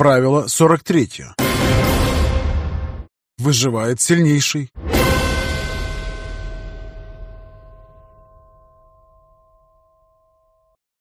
Правило 43. Выживает сильнейший.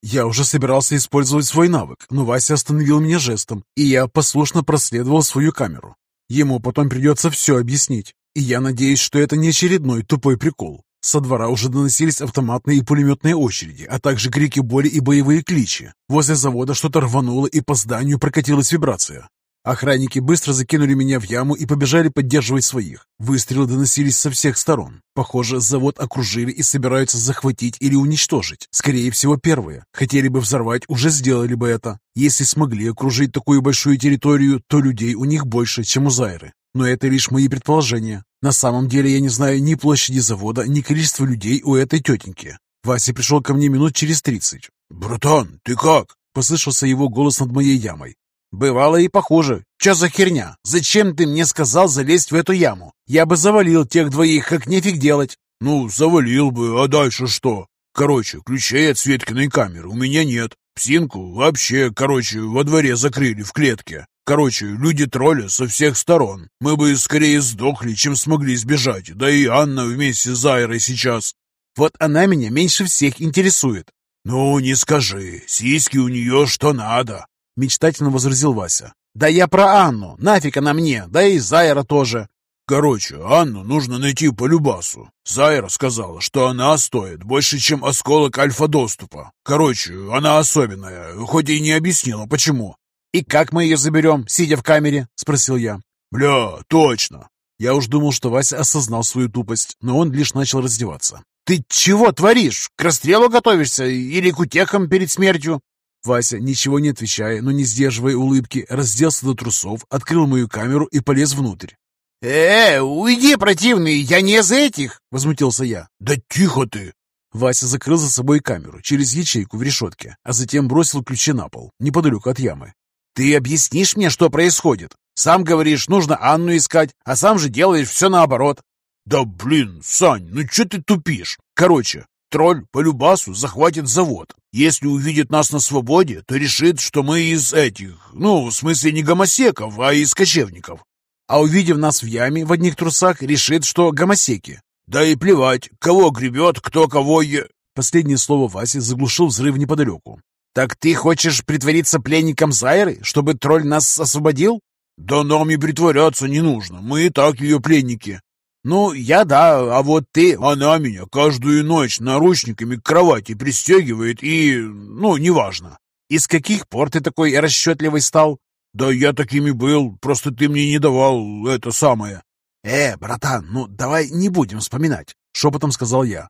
Я уже собирался использовать свой навык, но Вася остановил меня жестом, и я послушно проследовал свою камеру. Ему потом придется все объяснить, и я надеюсь, что это не очередной тупой прикол. Со двора уже доносились автоматные и пулеметные очереди, а также крики боли и боевые кличи. Возле завода что-то рвануло, и по зданию прокатилась вибрация. Охранники быстро закинули меня в яму и побежали поддерживать своих. Выстрелы доносились со всех сторон. Похоже, завод окружили и собираются захватить или уничтожить. Скорее всего, первые. Хотели бы взорвать, уже сделали бы это. Если смогли окружить такую большую территорию, то людей у них больше, чем у Зайры. Но это лишь мои предположения. На самом деле я не знаю ни площади завода, ни количества людей у этой тетеньки. Вася пришел ко мне минут через тридцать. «Братан, ты как?» Послышался его голос над моей ямой. Бывало и похуже. Че за херня? Зачем ты мне сказал залезть в эту яму? Я бы завалил тех двоих, как нефиг делать. Ну, завалил бы, а дальше что? Короче, ключей от Светкиной камеры у меня нет. Псинку вообще, короче, во дворе закрыли в клетке. Короче, люди тролля со всех сторон. Мы бы скорее сдохли, чем смогли сбежать. Да и Анна вместе с Айрой сейчас. Вот она меня меньше всех интересует. Ну, не скажи. Сиськи у нее что надо. Мечтательно возразил Вася. «Да я про Анну. Нафиг она мне. Да и Зайра тоже». «Короче, Анну нужно найти по Любасу. Зайра сказала, что она стоит больше, чем осколок альфа-доступа. Короче, она особенная, хоть и не объяснила, почему». «И как мы ее заберем, сидя в камере?» — спросил я. «Бля, точно!» Я уж думал, что Вася осознал свою тупость, но он лишь начал раздеваться. «Ты чего творишь? К расстрелу готовишься или к утехам перед смертью?» Вася, ничего не отвечая, но не сдерживая улыбки, разделся до трусов, открыл мою камеру и полез внутрь. «Э, уйди, противный, я не из этих!» — возмутился я. «Да тихо ты!» Вася закрыл за собой камеру через ячейку в решетке, а затем бросил ключи на пол, неподалеку от ямы. «Ты объяснишь мне, что происходит? Сам говоришь, нужно Анну искать, а сам же делаешь все наоборот». «Да блин, Сань, ну что ты тупишь? Короче, Тролль по любасу захватит завод. Если увидит нас на свободе, то решит, что мы из этих, ну, в смысле не гомосеков, а из кочевников. А увидев нас в яме в одних трусах, решит, что гомосеки. Да и плевать, кого гребет, кто кого е... Последнее слово Васи заглушил взрыв неподалеку. «Так ты хочешь притвориться пленником Зайры, чтобы тролль нас освободил?» «Да нам и притворяться не нужно, мы и так ее пленники. «Ну, я да, а вот ты...» «Она меня каждую ночь наручниками к кровати пристегивает и... ну, неважно». «И с каких пор ты такой расчетливый стал?» «Да я такими был, просто ты мне не давал это самое». «Э, братан, ну давай не будем вспоминать», — шепотом сказал я.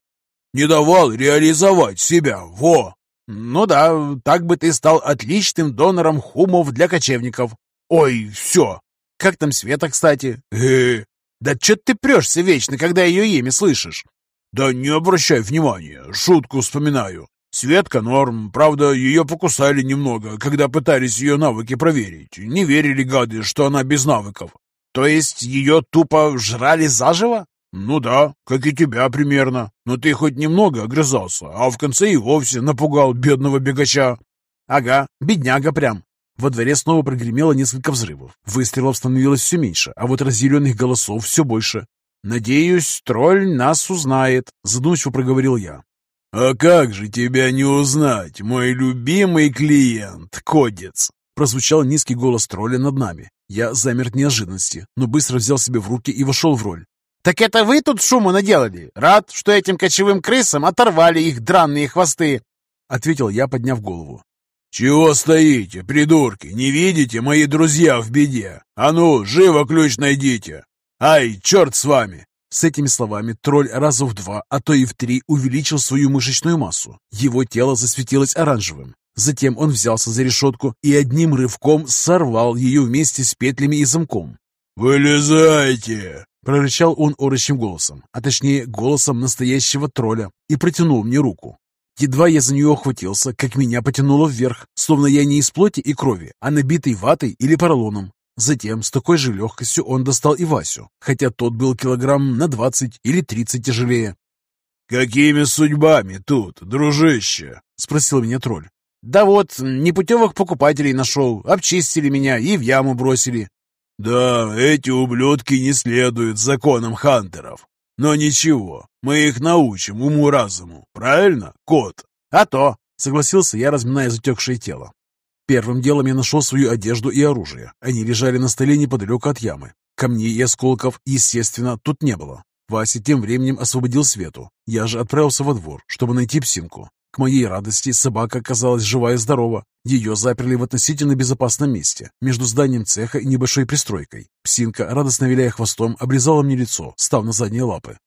«Не давал реализовать себя, во!» «Ну да, так бы ты стал отличным донором хумов для кочевников». «Ой, все!» «Как там Света, кстати?» «Э, «Да чё ты прешься вечно, когда ее имя слышишь?» «Да не обращай внимания, шутку вспоминаю. Светка норм, правда, ее покусали немного, когда пытались ее навыки проверить. Не верили гады, что она без навыков». «То есть ее тупо жрали заживо?» «Ну да, как и тебя примерно. Но ты хоть немного огрызался, а в конце и вовсе напугал бедного бегача». «Ага, бедняга прям. Во дворе снова прогремело несколько взрывов. Выстрелов становилось все меньше, а вот разъяренных голосов все больше. «Надеюсь, тролль нас узнает», — задумчиво проговорил я. «А как же тебя не узнать, мой любимый клиент, кодец?» Прозвучал низкий голос тролля над нами. Я замер от неожиданности, но быстро взял себя в руки и вошел в роль. «Так это вы тут шуму наделали? Рад, что этим кочевым крысам оторвали их дранные хвосты!» Ответил я, подняв голову. «Чего стоите, придурки? Не видите, мои друзья в беде? А ну, живо ключ найдите! Ай, черт с вами!» С этими словами тролль раза в два, а то и в три увеличил свою мышечную массу. Его тело засветилось оранжевым. Затем он взялся за решетку и одним рывком сорвал ее вместе с петлями и замком. «Вылезайте!» — прорычал он орочим голосом, а точнее голосом настоящего тролля, и протянул мне руку. Едва я за нее охватился, как меня потянуло вверх, словно я не из плоти и крови, а набитый ватой или поролоном. Затем с такой же легкостью он достал и Васю, хотя тот был килограмм на двадцать или тридцать тяжелее. «Какими судьбами тут, дружище?» — спросил меня тролль. Да вот, непутевых покупателей нашел, обчистили меня и в яму бросили. Да, эти ублюдки не следуют законам хантеров. Но ничего, мы их научим уму-разуму, правильно, кот? А то, согласился я, разминая затекшее тело. Первым делом я нашел свою одежду и оружие. Они лежали на столе неподалеку от ямы. Камней и осколков, естественно, тут не было. Вася тем временем освободил Свету. Я же отправился во двор, чтобы найти псинку. К моей радости собака оказалась жива и здорова. Ее заперли в относительно безопасном месте, между зданием цеха и небольшой пристройкой. Псинка, радостно виляя хвостом, обрезала мне лицо, став на задние лапы.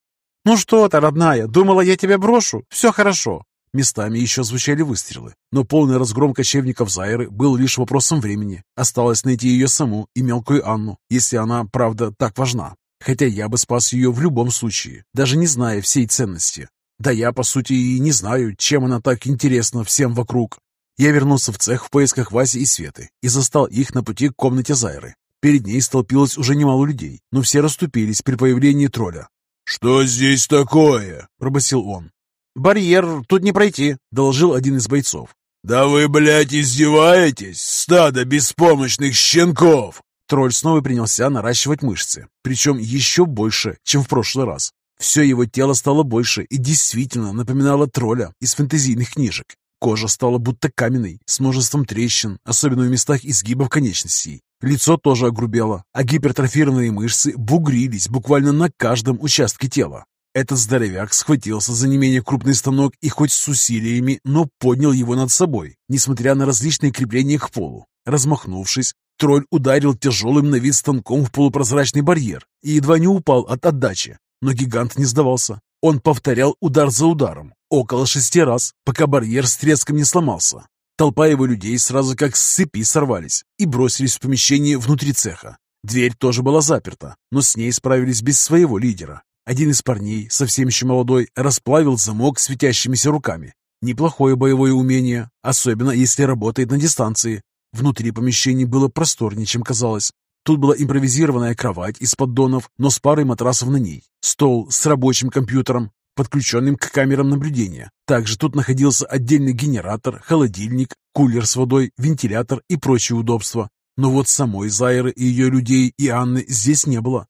«Ну что ты, родная, думала, я тебя брошу? Все хорошо!» Местами еще звучали выстрелы, но полный разгром кочевников Зайры был лишь вопросом времени. Осталось найти ее саму и мелкую Анну, если она, правда, так важна. Хотя я бы спас ее в любом случае, даже не зная всей ценности. Да я, по сути, и не знаю, чем она так интересна всем вокруг. Я вернулся в цех в поисках Васи и Светы и застал их на пути к комнате Зайры. Перед ней столпилось уже немало людей, но все расступились при появлении тролля. «Что здесь такое?» – пробасил он. «Барьер тут не пройти», – доложил один из бойцов. «Да вы, блядь, издеваетесь? Стадо беспомощных щенков!» Тролль снова принялся наращивать мышцы, причем еще больше, чем в прошлый раз. Все его тело стало больше и действительно напоминало тролля из фэнтезийных книжек. Кожа стала будто каменной, с множеством трещин, особенно в местах изгибов конечностей. Лицо тоже огрубело, а гипертрофированные мышцы бугрились буквально на каждом участке тела. Этот здоровяк схватился за не менее крупный станок и хоть с усилиями, но поднял его над собой, несмотря на различные крепления к полу. Размахнувшись, тролль ударил тяжелым на вид станком в полупрозрачный барьер и едва не упал от отдачи. Но гигант не сдавался. Он повторял удар за ударом, около шести раз, пока барьер с треском не сломался. Толпа его людей сразу как с цепи сорвались и бросились в помещение внутри цеха. Дверь тоже была заперта, но с ней справились без своего лидера. Один из парней, совсем еще молодой, расплавил замок светящимися руками. Неплохое боевое умение, особенно если работает на дистанции. Внутри помещения было просторнее, чем казалось. Тут была импровизированная кровать из поддонов, но с парой матрасов на ней, стол с рабочим компьютером, подключенным к камерам наблюдения. Также тут находился отдельный генератор, холодильник, кулер с водой, вентилятор и прочие удобства. Но вот самой Зайры и ее людей и Анны здесь не было.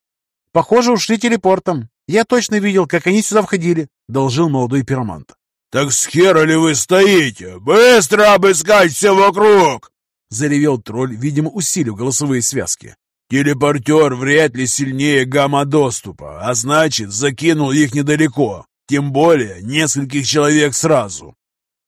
«Похоже, ушли телепортом. Я точно видел, как они сюда входили», — должил молодой пиромант. «Так с хера ли вы стоите? Быстро обыскать все вокруг!» Заревел тролль, видимо, усилив голосовые связки. Телепортер вряд ли сильнее гамма-доступа, а значит, закинул их недалеко, тем более нескольких человек сразу.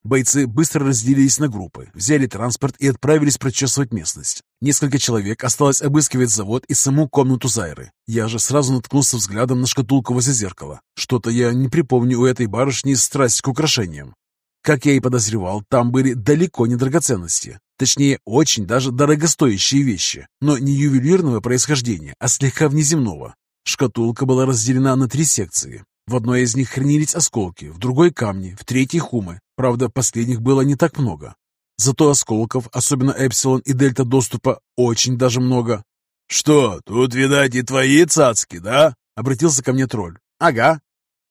Бойцы быстро разделились на группы, взяли транспорт и отправились прочесывать местность. Несколько человек осталось обыскивать завод и саму комнату Зайры. Я же сразу наткнулся взглядом на шкатулку возле зеркала. Что-то я не припомню у этой барышни страсть к украшениям. Как я и подозревал, там были далеко не драгоценности. Точнее, очень даже дорогостоящие вещи, но не ювелирного происхождения, а слегка внеземного. Шкатулка была разделена на три секции. В одной из них хранились осколки, в другой – камни, в третьей – хумы. Правда, последних было не так много. Зато осколков, особенно эпсилон и дельта доступа, очень даже много. «Что, тут, видать, и твои цацки, да?» — обратился ко мне тролль. «Ага».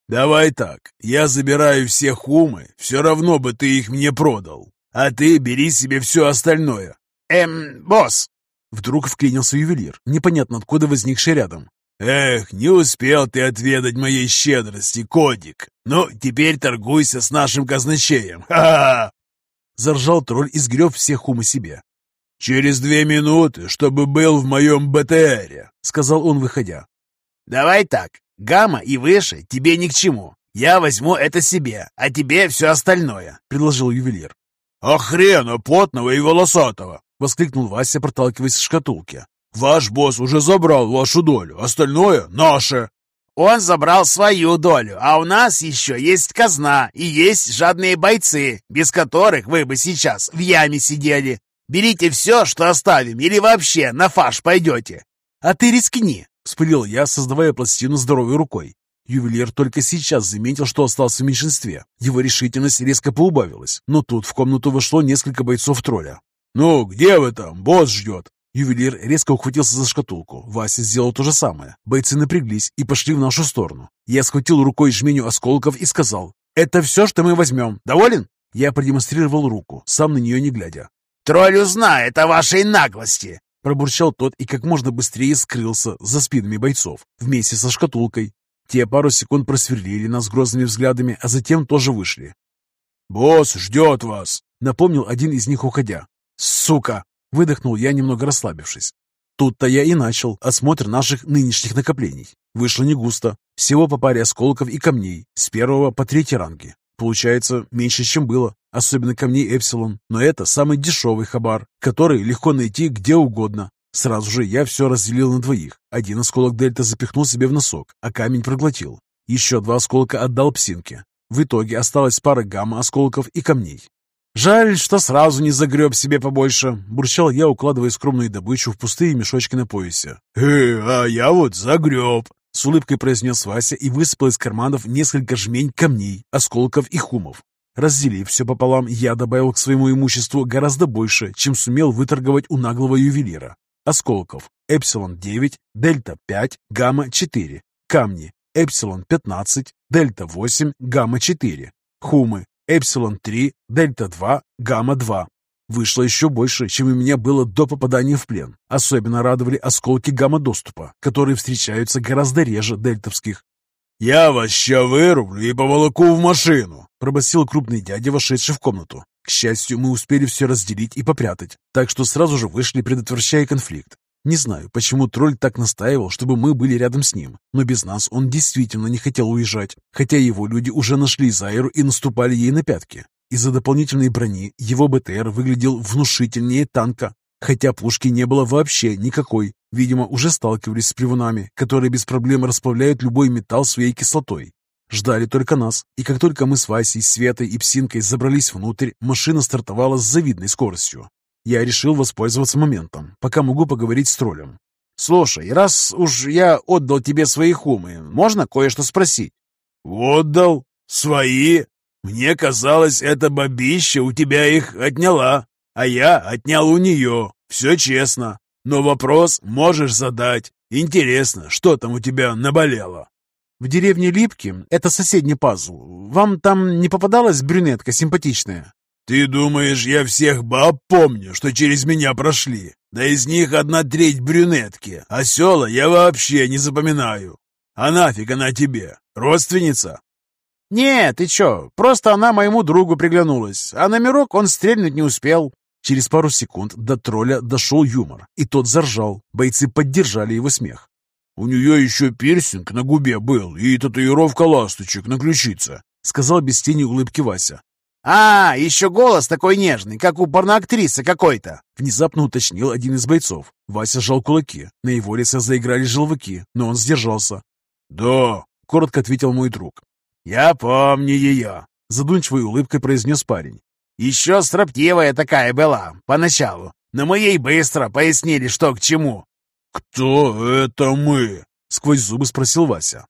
«Давай так, я забираю все хумы, все равно бы ты их мне продал. А ты бери себе все остальное. Эм, босс. Вдруг вклинился ювелир, непонятно откуда возникший рядом. «Эх, не успел ты отведать моей щедрости, Кодик. Ну, теперь торгуйся с нашим казначеем. Ха-ха!» Заржал тролль и сгреб все хумы себе. «Через две минуты, чтобы был в моем БТРе», — сказал он, выходя. «Давай так, гамма и выше тебе ни к чему. Я возьму это себе, а тебе все остальное», — предложил ювелир. «А потного и волосатого!» — воскликнул Вася, проталкиваясь в шкатулке. «Ваш босс уже забрал вашу долю, остальное наше!» «Он забрал свою долю, а у нас еще есть казна и есть жадные бойцы, без которых вы бы сейчас в яме сидели. Берите все, что оставим, или вообще на фаш пойдете!» «А ты рискни!» — вспылил я, создавая пластину здоровой рукой. Ювелир только сейчас заметил, что остался в меньшинстве. Его решительность резко поубавилась, но тут в комнату вошло несколько бойцов тролля. «Ну, где вы там? Босс ждет!» Ювелир резко ухватился за шкатулку. Вася сделал то же самое. Бойцы напряглись и пошли в нашу сторону. Я схватил рукой жменю осколков и сказал, «Это все, что мы возьмем. Доволен?» Я продемонстрировал руку, сам на нее не глядя. «Тролль узнает о вашей наглости!» Пробурчал тот и как можно быстрее скрылся за спинами бойцов, вместе со шкатулкой. Те пару секунд просверлили нас грозными взглядами, а затем тоже вышли. «Босс ждет вас!» — напомнил один из них, уходя. «Сука!» — выдохнул я, немного расслабившись. Тут-то я и начал осмотр наших нынешних накоплений. Вышло не густо. Всего по паре осколков и камней, с первого по третий ранги. Получается, меньше, чем было, особенно камней Эпсилон. Но это самый дешевый хабар, который легко найти где угодно. Сразу же я все разделил на двоих. Один осколок Дельта запихнул себе в носок, а камень проглотил. Еще два осколка отдал псинке. В итоге осталась пара гамма-осколков и камней. «Жаль, что сразу не загреб себе побольше», — бурчал я, укладывая скромную добычу в пустые мешочки на поясе. «Э, а я вот загреб», — с улыбкой произнес Вася и высыпал из карманов несколько жмень камней, осколков и хумов. Разделив все пополам, я добавил к своему имуществу гораздо больше, чем сумел выторговать у наглого ювелира. Осколков Эпсилон-9, Дельта-5, Гамма-4. Камни Эпсилон-15, Дельта-8, Гамма-4. Хумы Эпсилон-3, Дельта-2, Гамма-2. Вышло еще больше, чем у меня было до попадания в плен. Особенно радовали осколки гамма-доступа, которые встречаются гораздо реже дельтовских. «Я вас ща вырублю и поволоку в машину», — пробасил крупный дядя, вошедший в комнату. К счастью, мы успели все разделить и попрятать, так что сразу же вышли, предотвращая конфликт. Не знаю, почему тролль так настаивал, чтобы мы были рядом с ним, но без нас он действительно не хотел уезжать, хотя его люди уже нашли Зайру и наступали ей на пятки. Из-за дополнительной брони его БТР выглядел внушительнее танка, хотя пушки не было вообще никакой. Видимо, уже сталкивались с плевунами, которые без проблем расплавляют любой металл своей кислотой. Ждали только нас, и как только мы с Васей, Светой и Псинкой забрались внутрь, машина стартовала с завидной скоростью. Я решил воспользоваться моментом, пока могу поговорить с троллем. «Слушай, раз уж я отдал тебе свои хумы, можно кое-что спросить?» «Отдал? Свои? Мне казалось, эта бабища у тебя их отняла, а я отнял у нее. Все честно. Но вопрос можешь задать. Интересно, что там у тебя наболело?» «В деревне Липки, это соседний пазл, вам там не попадалась брюнетка симпатичная?» «Ты думаешь, я всех баб помню, что через меня прошли? Да из них одна треть брюнетки, а села я вообще не запоминаю. А нафиг она тебе? Родственница?» «Нет, ты чё, просто она моему другу приглянулась, а номерок он стрельнуть не успел». Через пару секунд до тролля дошел юмор, и тот заржал. Бойцы поддержали его смех. «У нее еще пирсинг на губе был и татуировка ласточек на ключице», сказал без тени улыбки Вася. «А, еще голос такой нежный, как у порноактрисы какой-то!» Внезапно уточнил один из бойцов. Вася сжал кулаки. На его лице заиграли желваки, но он сдержался. «Да», — коротко ответил мой друг. «Я помню ее», — задумчивой улыбкой произнес парень. «Еще строптивая такая была, поначалу, но мы ей быстро пояснили, что к чему». «Кто это мы?» — сквозь зубы спросил Вася.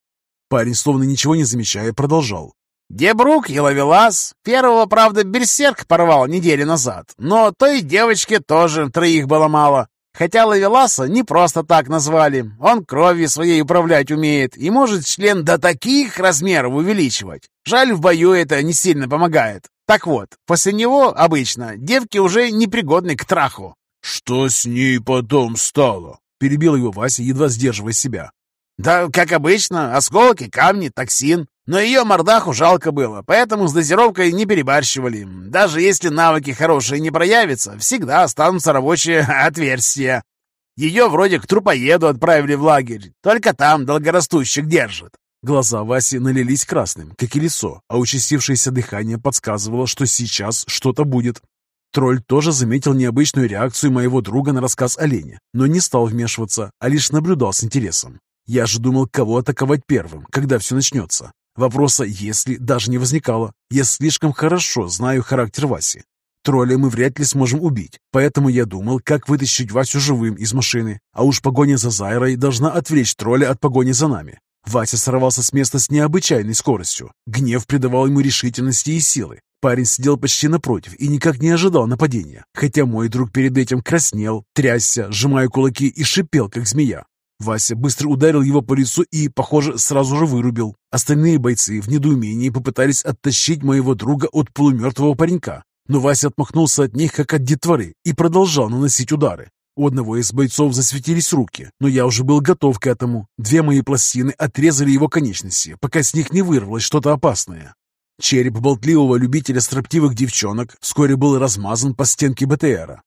Парень, словно ничего не замечая, продолжал. Дебрук и Лавелас. Первого, правда, берсерк порвал недели назад, но той девочке тоже троих было мало. Хотя Лавеласа не просто так назвали. Он кровью своей управлять умеет и может член до таких размеров увеличивать. Жаль, в бою это не сильно помогает. Так вот, после него обычно девки уже непригодны к траху. «Что с ней потом стало?» Перебил его Вася, едва сдерживая себя. «Да, как обычно, осколки, камни, токсин. Но ее мордаху жалко было, поэтому с дозировкой не перебарщивали. Даже если навыки хорошие не проявятся, всегда останутся рабочие отверстия. Ее вроде к трупоеду отправили в лагерь, только там долгорастущих держат. Глаза Васи налились красным, как и лицо, а участившееся дыхание подсказывало, что сейчас что-то будет. Тролль тоже заметил необычную реакцию моего друга на рассказ оленя, но не стал вмешиваться, а лишь наблюдал с интересом. Я же думал, кого атаковать первым, когда все начнется. Вопроса «если» даже не возникало. Я слишком хорошо знаю характер Васи. Тролля мы вряд ли сможем убить, поэтому я думал, как вытащить Васю живым из машины. А уж погоня за Зайрой должна отвлечь тролля от погони за нами. Вася сорвался с места с необычайной скоростью. Гнев придавал ему решительности и силы. Парень сидел почти напротив и никак не ожидал нападения, хотя мой друг перед этим краснел, трясся, сжимая кулаки и шипел, как змея. Вася быстро ударил его по лицу и, похоже, сразу же вырубил. Остальные бойцы в недоумении попытались оттащить моего друга от полумертвого паренька, но Вася отмахнулся от них, как от детворы, и продолжал наносить удары. У одного из бойцов засветились руки, но я уже был готов к этому. Две мои пластины отрезали его конечности, пока с них не вырвалось что-то опасное. Череп болтливого любителя строптивых девчонок вскоре был размазан по стенке БТРа.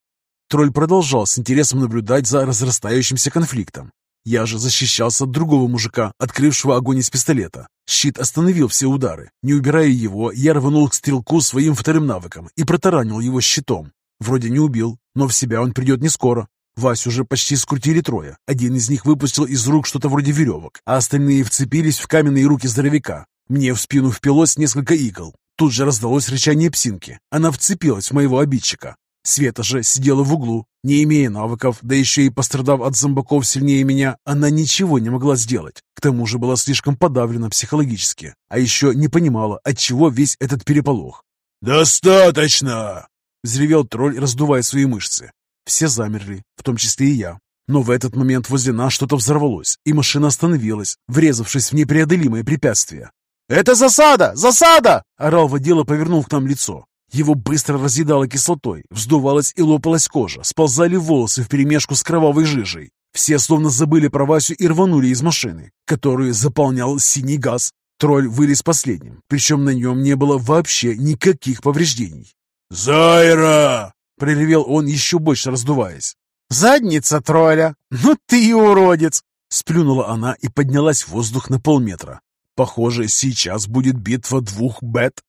Тролль продолжал с интересом наблюдать за разрастающимся конфликтом. Я же защищался от другого мужика, открывшего огонь из пистолета. Щит остановил все удары. Не убирая его, я рванул к стрелку своим вторым навыком и протаранил его щитом. Вроде не убил, но в себя он придет не скоро. Васю уже почти скрутили трое. Один из них выпустил из рук что-то вроде веревок, а остальные вцепились в каменные руки здоровяка. Мне в спину впилось несколько игл. Тут же раздалось рычание псинки. Она вцепилась в моего обидчика. Света же сидела в углу, не имея навыков, да еще и пострадав от зомбаков сильнее меня, она ничего не могла сделать. К тому же была слишком подавлена психологически, а еще не понимала, от чего весь этот переполох. «Достаточно!» — взревел тролль, раздувая свои мышцы. Все замерли, в том числе и я. Но в этот момент возле нас что-то взорвалось, и машина остановилась, врезавшись в непреодолимое препятствие. «Это засада! Засада!» — орал водила, повернув к нам лицо. Его быстро разъедало кислотой, вздувалась и лопалась кожа, сползали волосы вперемешку с кровавой жижей. Все словно забыли про Васю и рванули из машины, которую заполнял синий газ. Тролль вылез последним, причем на нем не было вообще никаких повреждений. «Зайра!» — проревел он, еще больше раздуваясь. «Задница тролля! Ну ты и уродец!» Сплюнула она и поднялась в воздух на полметра. Похоже, сейчас будет битва двух бет.